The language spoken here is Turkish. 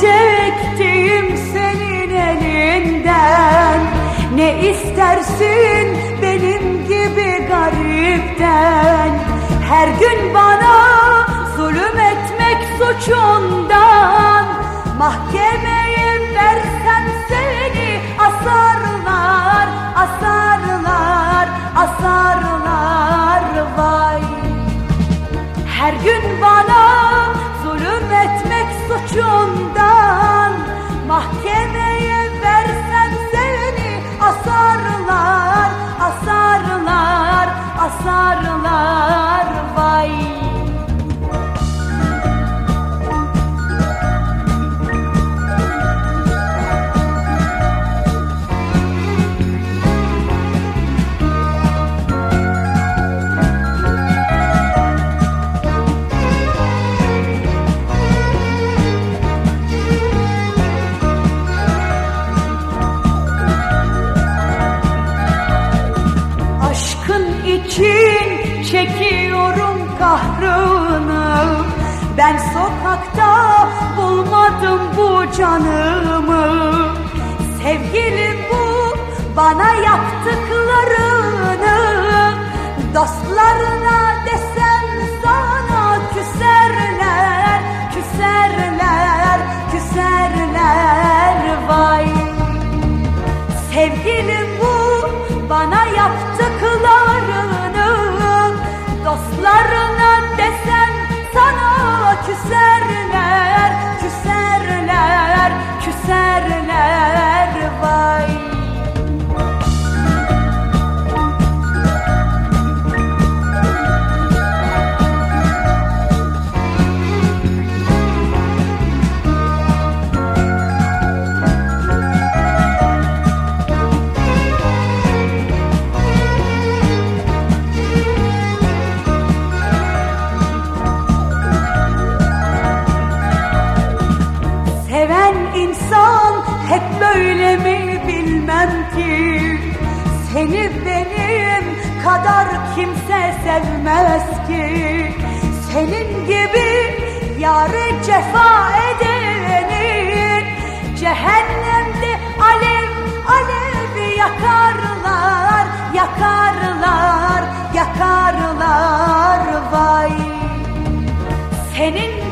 çektiğim senin elinden? Ne istersin benim gibi garipten? Her gün bana zulüm etmek suçundan. Mahkemeye versem seni asarlar, asarlar, asarlar. Vay. Her gün için çekiyorum kahrını. Ben sokakta bulmadım bu canımı. Sevgilim bu bana yaptıklarını. Dostlarına desem sana küserler Küserler, küserler. Vay. Sevgilim bu bana yaptıklarını Dostlarına desem ki Seni benim kadar kimse sevmez ki. Senin gibi yarı cefa edenin Cehennemde alev alev yakarlar Yakarlar, yakarlar vay. Senin